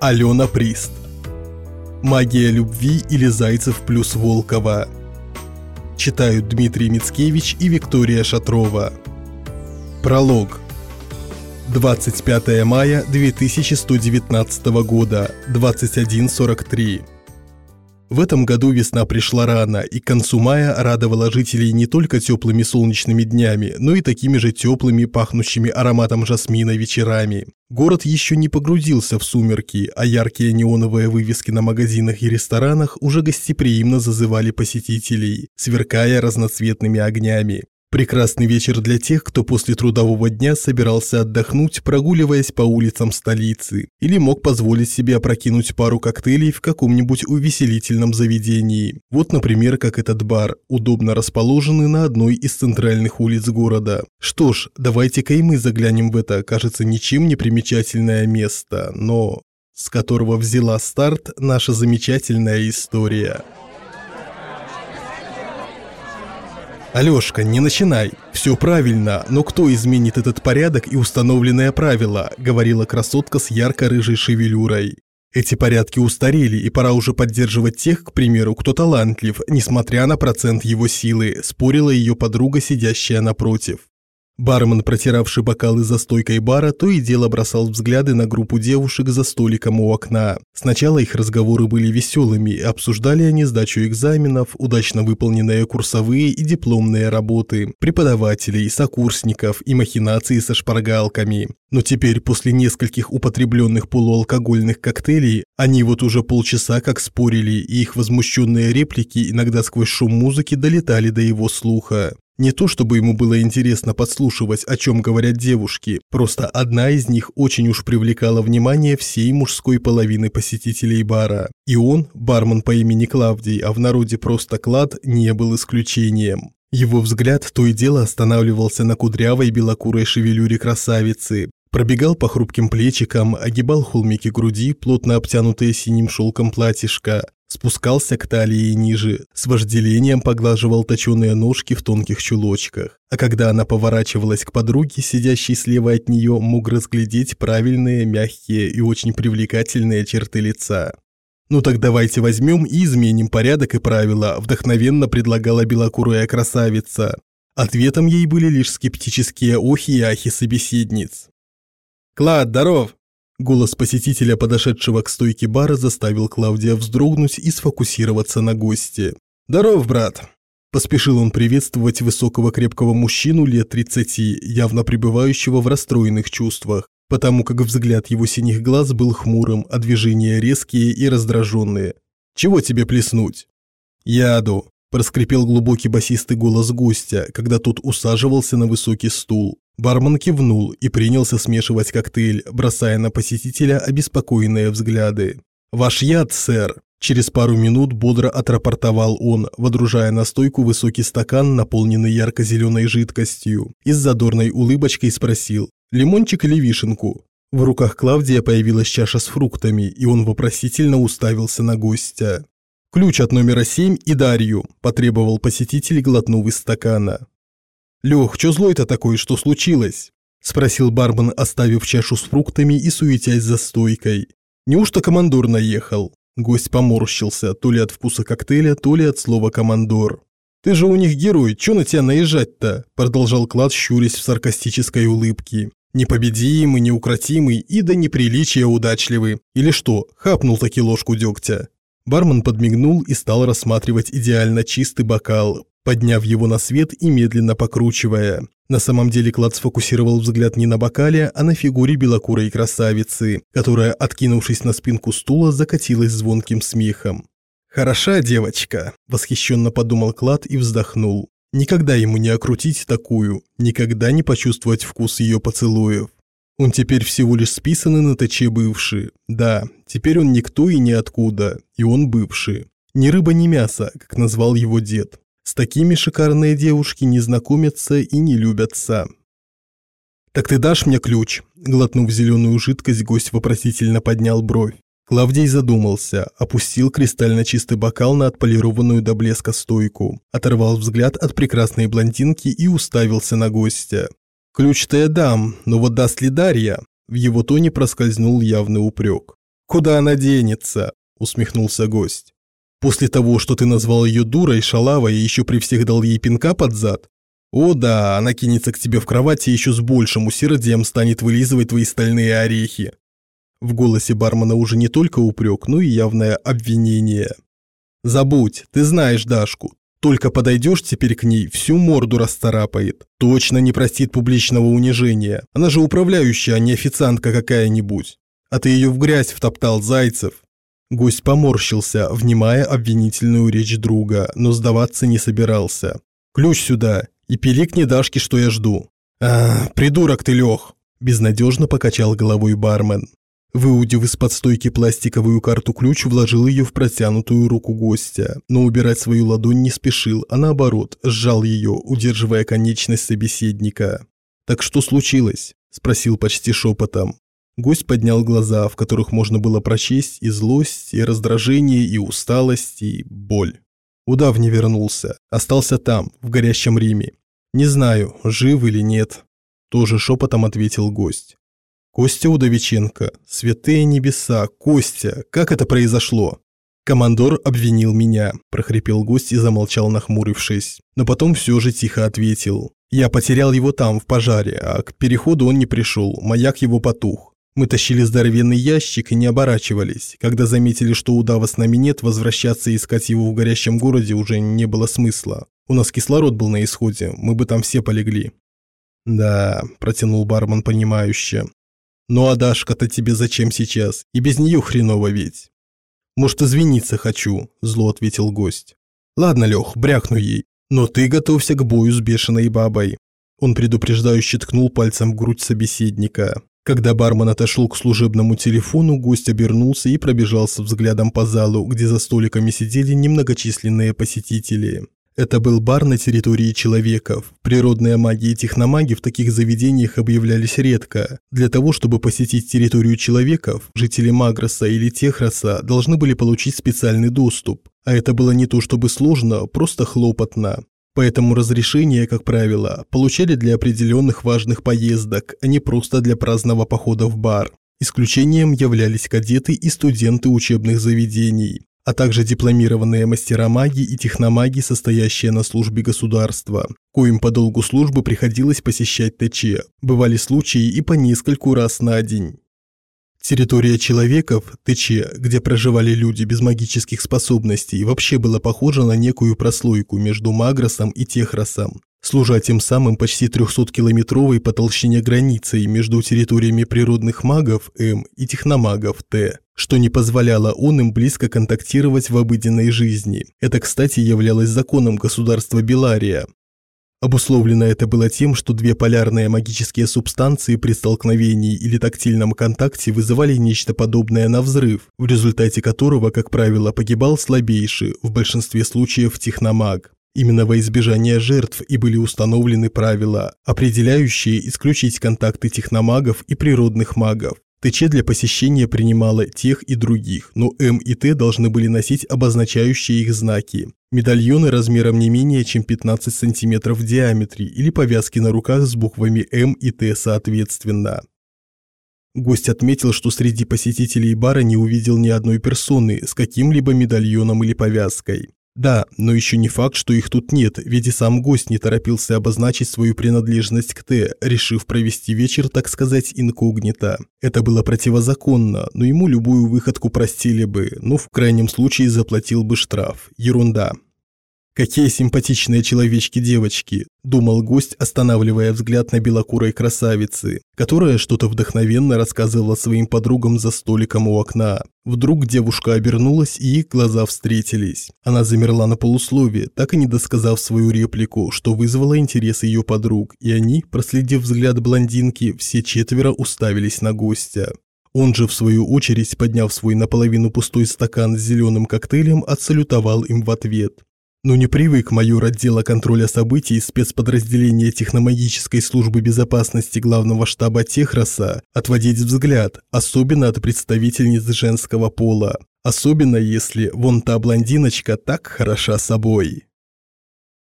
Алена Прист. Магия любви или Зайцев плюс Волкова. Читают Дмитрий Мицкевич и Виктория Шатрова. Пролог. 25 мая 2119 года, 21.43. В этом году весна пришла рано, и к концу мая радовала жителей не только теплыми солнечными днями, но и такими же теплыми, пахнущими ароматом жасмина вечерами. Город еще не погрузился в сумерки, а яркие неоновые вывески на магазинах и ресторанах уже гостеприимно зазывали посетителей, сверкая разноцветными огнями. Прекрасный вечер для тех, кто после трудового дня собирался отдохнуть, прогуливаясь по улицам столицы, или мог позволить себе опрокинуть пару коктейлей в каком-нибудь увеселительном заведении. Вот, например, как этот бар, удобно расположенный на одной из центральных улиц города. Что ж, давайте-ка и мы заглянем в это, кажется, ничем не примечательное место, но с которого взяла старт наша замечательная история. «Алёшка, не начинай. Все правильно, но кто изменит этот порядок и установленное правило?» – говорила красотка с ярко-рыжей шевелюрой. Эти порядки устарели, и пора уже поддерживать тех, к примеру, кто талантлив, несмотря на процент его силы, спорила ее подруга, сидящая напротив. Бармен, протиравший бокалы за стойкой бара, то и дело бросал взгляды на группу девушек за столиком у окна. Сначала их разговоры были веселыми, обсуждали они сдачу экзаменов, удачно выполненные курсовые и дипломные работы, преподавателей, сокурсников и махинации со шпаргалками. Но теперь, после нескольких употребленных полуалкогольных коктейлей, они вот уже полчаса как спорили, и их возмущенные реплики иногда сквозь шум музыки долетали до его слуха. Не то чтобы ему было интересно подслушивать, о чем говорят девушки, просто одна из них очень уж привлекала внимание всей мужской половины посетителей бара. И он, бармен по имени Клавдий, а в народе просто Клад, не был исключением. Его взгляд то и дело останавливался на кудрявой белокурой шевелюре красавицы, Пробегал по хрупким плечикам, огибал холмики груди, плотно обтянутые синим шелком платьишка, спускался к талии ниже, с вожделением поглаживал точеные ножки в тонких чулочках. А когда она поворачивалась к подруге, сидящей слева от нее, мог разглядеть правильные, мягкие и очень привлекательные черты лица. «Ну так давайте возьмем и изменим порядок и правила», – вдохновенно предлагала белокурая красавица. Ответом ей были лишь скептические охи и ахи собеседниц. «Клад, здоров!» Голос посетителя, подошедшего к стойке бара, заставил Клавдия вздрогнуть и сфокусироваться на госте. «Здоров, брат!» Поспешил он приветствовать высокого крепкого мужчину лет 30, явно пребывающего в расстроенных чувствах, потому как взгляд его синих глаз был хмурым, а движения резкие и раздраженные. «Чего тебе плеснуть?» «Яду», – проскрипел глубокий басистый голос гостя, когда тот усаживался на высокий стул. Бармен кивнул и принялся смешивать коктейль, бросая на посетителя обеспокоенные взгляды. «Ваш яд, сэр!» Через пару минут бодро отрапортовал он, водружая на стойку высокий стакан, наполненный ярко-зеленой жидкостью, и с задорной улыбочкой спросил «Лимончик или вишенку?». В руках Клавдия появилась чаша с фруктами, и он вопросительно уставился на гостя. «Ключ от номера семь и Дарью», – потребовал посетитель, глотнув из стакана. «Лех, чё злой-то такой, что случилось?» – спросил бармен, оставив чашу с фруктами и суетясь за стойкой. «Неужто командор наехал?» Гость поморщился, то ли от вкуса коктейля, то ли от слова «командор». «Ты же у них герой, чё на тебя наезжать-то?» – продолжал Клад, щурясь в саркастической улыбке. «Непобедимый, неукротимый и до неприличия удачливый. Или что, хапнул таки ложку дегтя?» Бармен подмигнул и стал рассматривать идеально чистый бокал, подняв его на свет и медленно покручивая. На самом деле Клад сфокусировал взгляд не на бокале, а на фигуре белокурой красавицы, которая, откинувшись на спинку стула, закатилась звонким смехом. «Хороша девочка», – восхищенно подумал Клад и вздохнул. Никогда ему не окрутить такую, никогда не почувствовать вкус ее поцелуев. Он теперь всего лишь списанный на ТЧ бывший. Да, теперь он никто и ниоткуда, и он бывший. Ни рыба, ни мясо, как назвал его дед. С такими шикарные девушки не знакомятся и не любятся. «Так ты дашь мне ключ?» Глотнув зеленую жидкость, гость вопросительно поднял бровь. Клавдий задумался, опустил кристально чистый бокал на отполированную до блеска стойку, оторвал взгляд от прекрасной блондинки и уставился на гостя. «Ключ-то я дам, но вот даст ли Дарья?» В его тоне проскользнул явный упрек. Куда она денется?» – усмехнулся гость. «После того, что ты назвал ее дурой, шалавой и еще при всех дал ей пинка под зад? О да, она кинется к тебе в кровати и еще с большим усердием станет вылизывать твои стальные орехи». В голосе бармена уже не только упрек, но и явное обвинение. «Забудь, ты знаешь Дашку. Только подойдешь теперь к ней, всю морду расцарапает. Точно не простит публичного унижения. Она же управляющая, а не официантка какая-нибудь. А ты ее в грязь втоптал, Зайцев». Гость поморщился, внимая обвинительную речь друга, но сдаваться не собирался. «Ключ сюда и пиликни Дашке, что я жду». «А, придурок ты, Лех!» – безнадежно покачал головой бармен. Выудив из-под стойки пластиковую карту-ключ, вложил ее в протянутую руку гостя, но убирать свою ладонь не спешил, а наоборот, сжал ее, удерживая конечность собеседника. «Так что случилось?» – спросил почти шепотом. Гость поднял глаза, в которых можно было прочесть и злость, и раздражение, и усталость, и боль. Удав не вернулся, остался там, в горящем Риме. «Не знаю, жив или нет», – тоже шепотом ответил гость. Костя Удовиченко. Святые небеса, Костя, как это произошло? Командор обвинил меня, прохрипел гость и замолчал, нахмурившись. Но потом все же тихо ответил. Я потерял его там, в пожаре, а к переходу он не пришел, маяк его потух. Мы тащили здоровенный ящик и не оборачивались. Когда заметили, что удава с нами нет, возвращаться и искать его в горящем городе уже не было смысла. У нас кислород был на исходе, мы бы там все полегли. «Да», – протянул бармен понимающе. «Ну а Дашка-то тебе зачем сейчас? И без нее хреново ведь». «Может, извиниться хочу», – зло ответил гость. «Ладно, Лех, брякну ей. Но ты готовься к бою с бешеной бабой». Он предупреждающе ткнул пальцем в грудь собеседника. Когда бармен отошел к служебному телефону, гость обернулся и пробежался взглядом по залу, где за столиками сидели немногочисленные посетители. Это был бар на территории человеков. Природные маги и техномаги в таких заведениях объявлялись редко. Для того, чтобы посетить территорию человеков, жители Магроса или Техроса должны были получить специальный доступ. А это было не то чтобы сложно, просто хлопотно. Поэтому разрешение, как правило, получали для определенных важных поездок, а не просто для праздного похода в бар. Исключением являлись кадеты и студенты учебных заведений а также дипломированные мастера магии и техномаги, состоящие на службе государства, коим по долгу службы приходилось посещать ТЧ. Бывали случаи и по нескольку раз на день. Территория человеков, ТЧ, где проживали люди без магических способностей, вообще была похожа на некую прослойку между Магросом и Техросом, служа тем самым почти 300-километровой по толщине границей между территориями природных магов М и техномагов Т, что не позволяло он им близко контактировать в обыденной жизни. Это, кстати, являлось законом государства Белария. Обусловлено это было тем, что две полярные магические субстанции при столкновении или тактильном контакте вызывали нечто подобное на взрыв, в результате которого, как правило, погибал слабейший, в большинстве случаев техномаг. Именно во избежание жертв и были установлены правила, определяющие исключить контакты техномагов и природных магов. ТЧ для посещения принимала тех и других, но М и Т должны были носить обозначающие их знаки. Медальоны размером не менее чем 15 см в диаметре или повязки на руках с буквами М и Т соответственно. Гость отметил, что среди посетителей бара не увидел ни одной персоны с каким-либо медальоном или повязкой. Да, но еще не факт, что их тут нет, ведь и сам гость не торопился обозначить свою принадлежность к Т, решив провести вечер, так сказать, инкогнито. Это было противозаконно, но ему любую выходку простили бы, но в крайнем случае заплатил бы штраф. Ерунда. «Какие симпатичные человечки-девочки», – думал гость, останавливая взгляд на белокурой красавицы, которая что-то вдохновенно рассказывала своим подругам за столиком у окна. Вдруг девушка обернулась, и их глаза встретились. Она замерла на полуслове, так и не досказав свою реплику, что вызвало интерес ее подруг, и они, проследив взгляд блондинки, все четверо уставились на гостя. Он же, в свою очередь, подняв свой наполовину пустой стакан с зеленым коктейлем, отсалютовал им в ответ. Но не привык майор отдела контроля событий спецподразделения техномагической службы безопасности главного штаба Техроса отводить взгляд, особенно от представительниц женского пола. Особенно если вон та блондиночка так хороша собой.